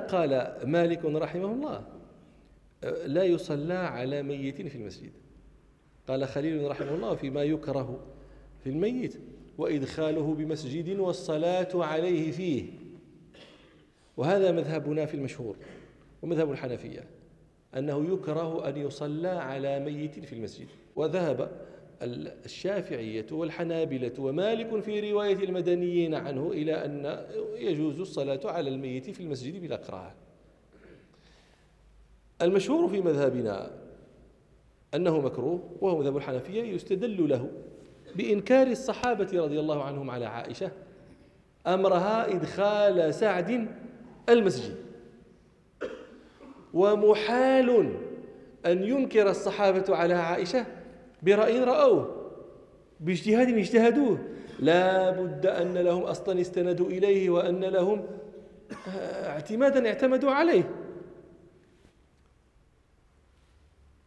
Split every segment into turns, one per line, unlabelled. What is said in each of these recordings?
قال مالك رحمه الله لا يصلى على ميت في المسجد. قال خليل رحمه الله فيما يكره في الميت وإدخاله بمسجد والصلاة عليه فيه. وهذا مذهبنا في المشهور ومذهب الحنفية أنه يكره أن يصلى على ميت في المسجد. وذهب الشافعية والحنابلة ومالك في رواية المدنيين عنه إلى أن يجوز الصلاة على الميت في المسجد بلا كراهة. المشهور في مذهبنا أنه مكروه وهو مذهب الحنفية يستدل له بإنكار الصحابة رضي الله عنهم على عائشة أمرها إدخال سعد المسجد. ومحال أن ينكر الصحابة على عائشة برأي رأوه. باجتهاد اجتهدوه. لا بد أن لهم أصلا استندوا إليه وأن لهم اعتمادا اعتمدوا عليه.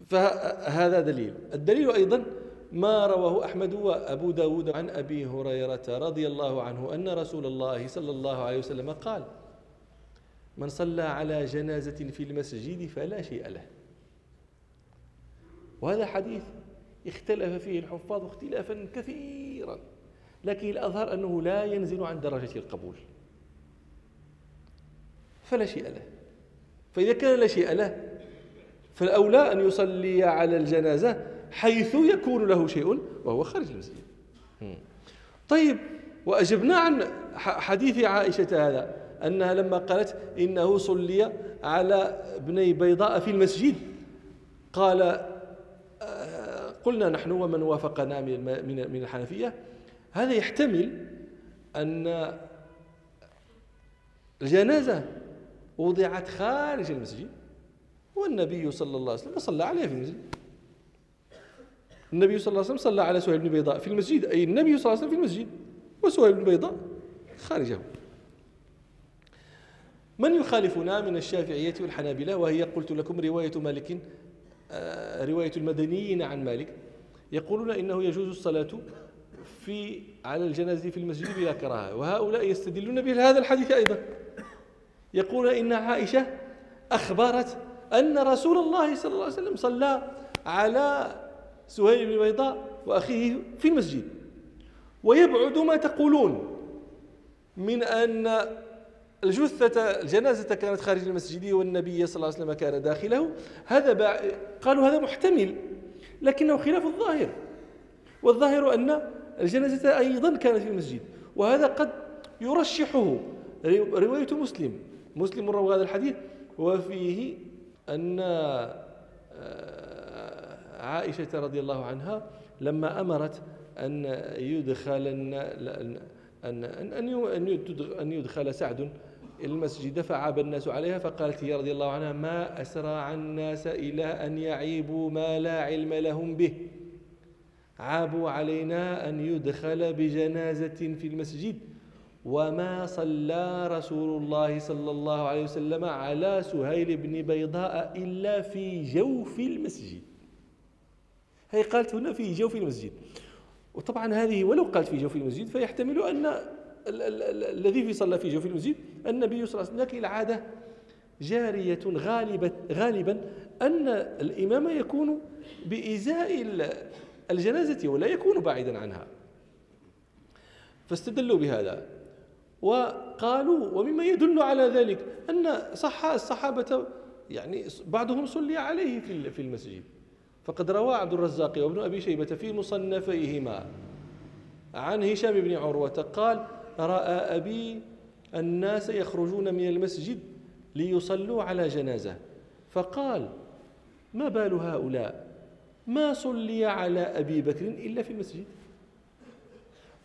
فهذا دليل. الدليل أيضا ما رواه أحمد وأبو داود عن أبي هريرة رضي الله عنه أن رسول الله صلى الله عليه وسلم قال من صلى على جنازة في المسجد فلا شيء له. وهذا حديث اختلف فيه الحفاظ اختلافا كثيرا. لكن الأظهر أنه لا ينزل عن درجة القبول. فلا شيء له. فإذا كان لا شيء له فالأولى أن يصلي على الجنازة حيث يكون له شيء وهو خارج المسجد. طيب وأجبنا عن حديث عائشة هذا أنها لما قالت إنه صلي على ابني بيضاء في المسجد قال قلنا نحن ومن وافقنا من من الحنفية. هذا يحتمل أن الجنازة وضعت خارج المسجد والنبي صلى الله عليه وسلم صلى عليها في المسجد. النبي صلى الله عليه وسلم صلى على سهيل بن بيضاء في المسجد أي النبي صلى الله عليه وسلم في المسجد وسهيل بن بيضاء خارجه. من يخالفنا من الشافعية والحنابلة؟ وهي قلت لكم رواية مالك آه، رواية المدنيين عن مالك يقولون إنه يجوز الصلاة في على الجنازة في المسجد بلا كراهة وهؤلاء يستدلون بهذا الحديث أيضا. يقول إن عائشة أخبرت أن رسول الله صلى الله عليه وسلم صلى على سهيل بن بيضاء وأخيه في المسجد. ويبعد ما تقولون من أن الجثة الجنازة كانت خارج المسجد والنبي صلى الله عليه وسلم كان داخله. هذا قالوا هذا محتمل لكنه خلاف الظاهر. والظاهر أن الجنازة أيضا كانت في المسجد وهذا قد يرشحه. رواية مسلم. مسلم روى هذا الحديث وفيه أن آه، عائشة رضي الله عنها لما أمرت أن يدخل أن أن أن أن يدخل سعد المسجد فعاب الناس عليها فقالت هي رضي الله عنها ما أسرع الناس إلى أن يعيبوا ما لا علم لهم به. عابوا علينا أن يدخل بجنازة في المسجد. وما صلى رسول الله صلى الله عليه وسلم على سهيل بن بيضاء إلا في جوف المسجد. هي قالت هنا في جوف المسجد. وطبعا هذه ولو قالت في جوف المسجد فيحتمل أن الذي في صلى في جوف المسجد النبي صلى الله عليه وسلم لكن العادة جارية غالبا غالبا أن الإمام يكون بإزاء الجنازة ولا يكون بعيدا عنها. فاستدلوا بهذا. وقالوا ومما يدل على ذلك أن صح الصحابة يعني بعضهم صلي عليه في في المسجد. فقد روى عبد الرزاق وابن أبي شيبة في مصنفيهما. عن هشام بن عروة قال رأى أبي الناس يخرجون من المسجد ليصلوا على جنازة. فقال ما بال هؤلاء؟ ما صلي على أبي بكر إلا في المسجد.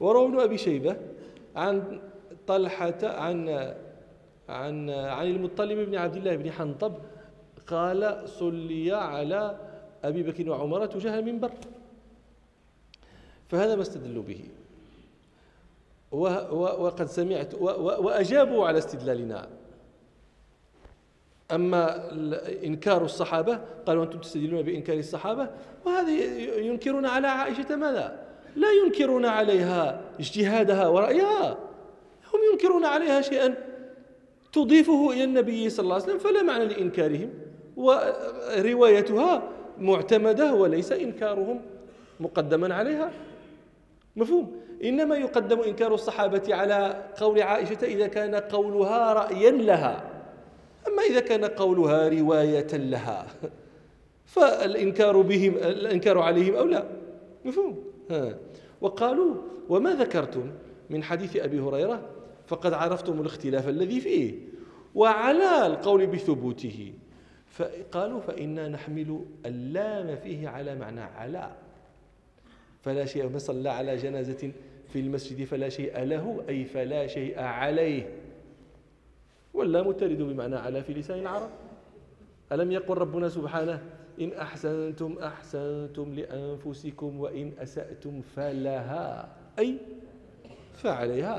وروى ابن أبي شيبة عن طلحة عن عن عن المطلب بن عبد الله بن حنطب قال صلي على أبي بكر وعمر تجاه المنبر. فهذا ما استدلوا به. وقد سمعت وأجابوا على استدلالنا. أما إنكار الصحابة قالوا أنتم تستدلون بإنكار الصحابة وهذا ينكرون على عائشة ماذا؟ لا ينكرون عليها اجتهادها ورأيها. هم ينكرون عليها شيئا تضيفه إلى النبي صلى الله عليه وسلم فلا معنى لإنكارهم. وروايتها معتمدة وليس إنكارهم مقدما عليها. مفهوم. إنما يقدم إنكار الصحابة على قول عائشة إذا كان قولها رأيا لها. أما إذا كان قولها رواية لها. فالإنكار بهم الإنكار عليهم أو لا. مفهوم. ها. وقالوا وما ذكرتم من حديث أبي هريرة؟ فقد عرفتم الاختلاف الذي فيه. وعلى القول بثبوته. فقالوا فإنا نحمل اللام فيه على معنى على فلا شيء من صلى على جنازة في المسجد فلا شيء له أي فلا شيء عليه. واللام ترد بمعنى على في لسان العرب. ألم يقل ربنا سبحانه إن أحسنتم أحسنتم لأنفسكم وإن أسأتم فلها. أي فعليها.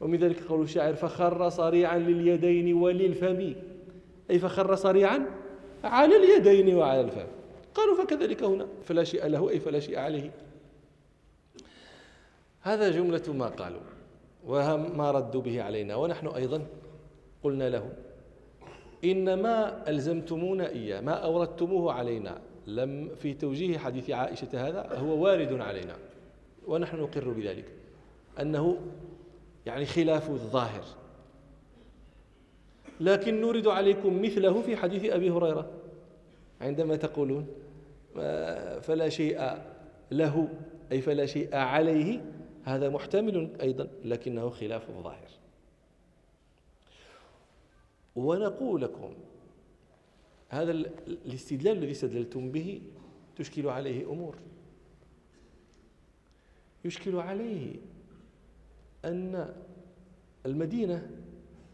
ومن ذلك قول الشاعر فخر صريعا لليدين وللفم. أي فخر صريعا على اليدين وعلى الفم. قالوا فكذلك هنا فلا شيء له أي فلا شيء عليه. هذا جملة ما قالوا وما ردوا به علينا. ونحن أيضا قلنا لهم إن ما ألزمتمونا إياه ما أوردتموه علينا. لم في توجيه حديث عائشة هذا هو وارد علينا. ونحن نقر بذلك أنه يعني خلاف الظاهر. لكن نورد عليكم مثله في حديث أبي هريرة. عندما تقولون فلا شيء له أي فلا شيء عليه هذا محتمل أيضا لكنه خلاف الظاهر ونقول لكم هذا الاستدلال الذي استدللتم به تشكل عليه أمور. يشكل عليه أن المدينة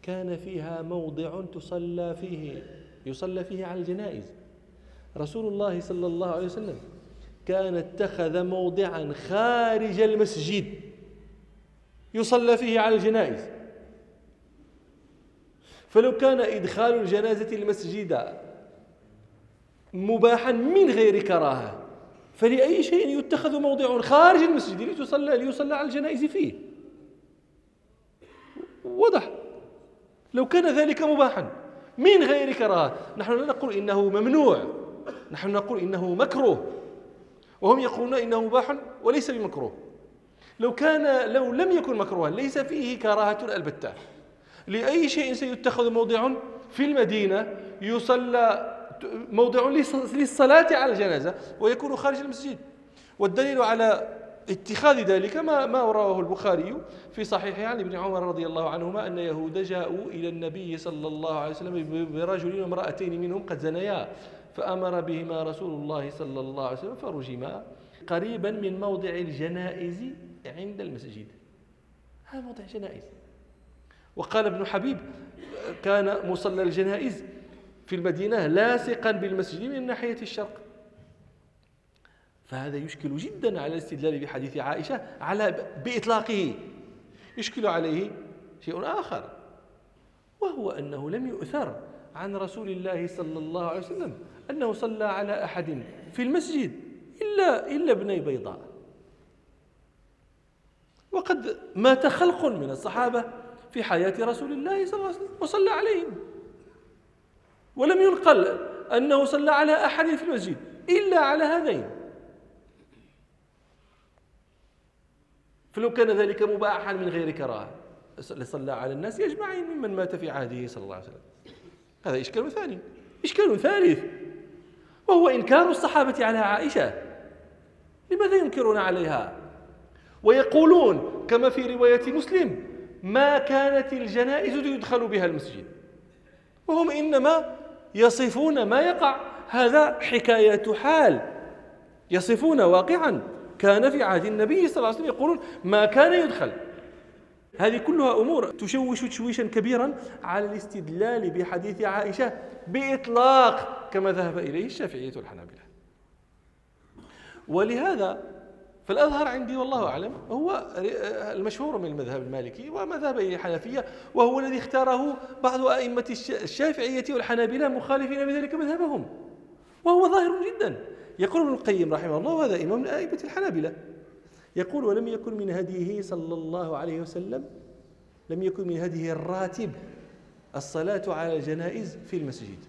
كان فيها موضع تصلى فيه يصلى فيه على الجنائز. رسول الله صلى الله عليه وسلم كان اتخذ موضعا خارج المسجد يصلى فيه على الجنائز. فلو كان إدخال الجنازة المسجد مباحا من غير كراهة فلأي شيء يتخذ موضع خارج المسجد ليصلى ليصلى على الجنائز فيه؟ وضح لو كان ذلك مباحا من غير كراهة نحن لا نقول إنه ممنوع. نحن نقول إنه مكروه. وهم يقولون إنه مباح وليس بمكروه. لو كان لو لم يكن مكروها ليس فيه كراهة البتة. لأي شيء سيتخذ موضع في المدينة يصلى موضع للصلاة على الجنازة ويكون خارج المسجد. والدليل على اتخاذ ذلك ما ما رواه البخاري في صحيحه عن ابن عمر رضي الله عنهما أن يهود جاءوا إلى النبي صلى الله عليه وسلم برجل وامرأتين منهم قد زنيا. فأمر بهما رسول الله صلى الله عليه وسلم فرجما قريبا من موضع الجنائز عند المسجد. هذا موضع جنائز. وقال ابن حبيب كان مصلى الجنائز في المدينة لاصقا بالمسجد من ناحية الشرق. فهذا يشكل جدا على الاستدلال بحديث عائشة على بإطلاقه. يشكل عليه شيء آخر وهو أنه لم يؤثر عن رسول الله صلى الله عليه وسلم أنه صلى على أحد في المسجد إلا إلا ابني بيضاء. وقد مات خلق من الصحابة في حياة رسول الله صلى الله عليه وسلم وصلى عليهم. ولم ينقل أنه صلى على أحد في المسجد إلا على هذين. فلو كان ذلك مباحا من غير كراهة صلى على الناس أجمعين ممن مات في عهده صلى الله عليه وسلم. هذا إشكال ثاني. إشكال ثالث. وهو إنكار الصحابة على عائشة. لماذا ينكرون عليها؟ ويقولون كما في رواية مسلم ما كانت الجنائز يدخل بها المسجد. وهم إنما يصفون ما يقع. هذا حكاية حال. يصفون واقعا. كان في عهد النبي صلى الله عليه وسلم يقولون ما كان يدخل. هذه كلها أمور تشوش تشويشا كبيرا على الاستدلال بحديث عائشة بإطلاق كما ذهب إليه الشافعية والحنابلة. ولهذا فالأظهر عندي والله أعلم هو المشهور من المذهب المالكي ومذهب الحنفية وهو الذي اختاره بعض أئمة الشافعية والحنابلة مخالفين بذلك مذهبهم. وهو ظاهر جدا. يقول ابن القيم رحمه الله وهذا إمام من أئمة الحنابلة. يقول ولم يكن من هديه صلى الله عليه وسلم لم يكن من هديه الراتب الصلاة على الجنائز في المسجد.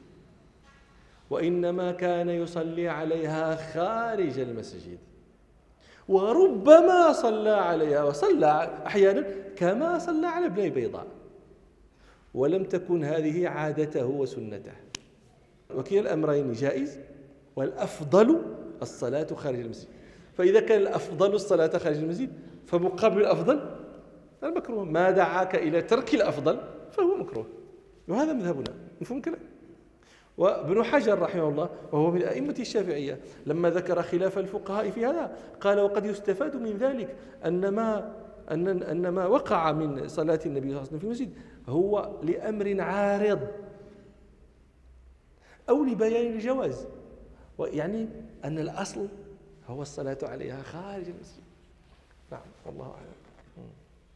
وإنما كان يصلي عليها خارج المسجد. وربما صلى عليها وصلى أحيانا كما صلى على ابن بيضاء ولم تكن هذه عادته وسنته. وكلا الأمرين جائز والأفضل الصلاة خارج المسجد. فإذا كان الأفضل الصلاة خارج المسجد فمقابل الأفضل المكروه. ما دعاك إلى ترك الأفضل فهو مكروه. وهذا مذهبنا مفهوم الكلام وابن حجر رحمه الله وهو من أئمة الشافعية لما ذكر خلاف الفقهاء في هذا قال وقد يستفاد من ذلك أن ما أن أن ما وقع من صلاة النبي صلى الله عليه وسلم في المسجد هو لأمر عارض أو لبيان الجواز. ويعني أن الأصل هو الصلاة عليها خارج المسجد. نعم والله أعلم.